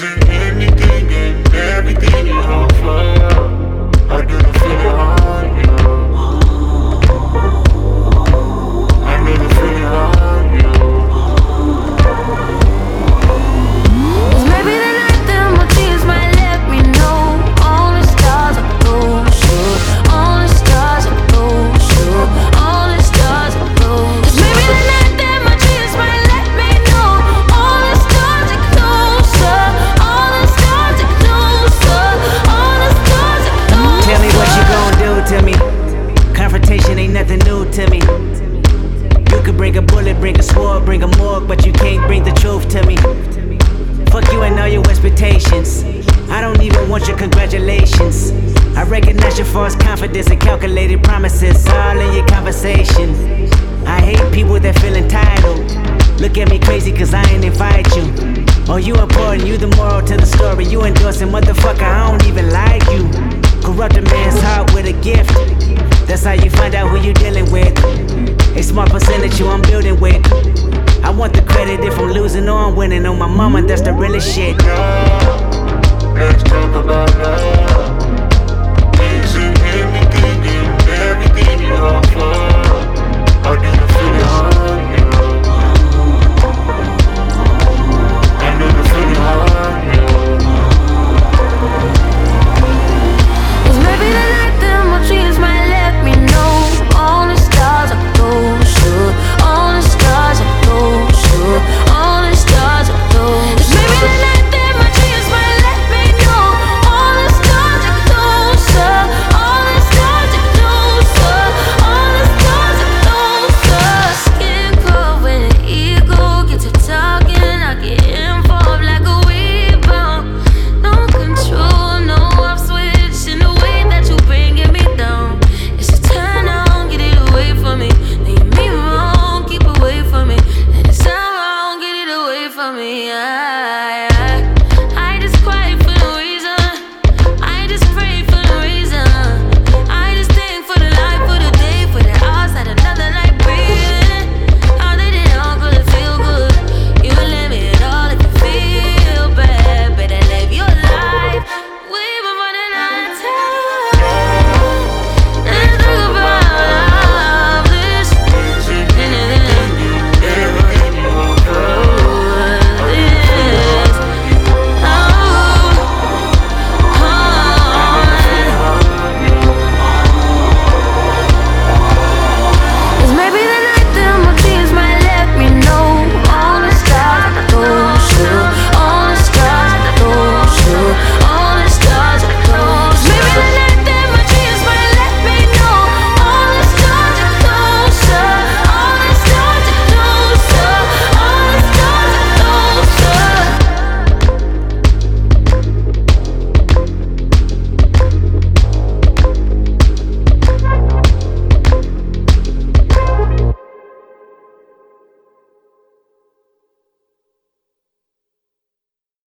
crazy. Morgue, but you can't bring the truth to me. Fuck you and all your expectations. I don't even want your congratulations. I recognize your false confidence and calculated promises all in your conversation. I hate people that feel entitled. Look at me crazy cause I ain't invite you. Oh, you important, you the moral to the story. You endorsing, motherfucker, I don't even like you. Corrupt a man's heart with a gift. That's how you find out who you dealing with. A small percentage you Shit.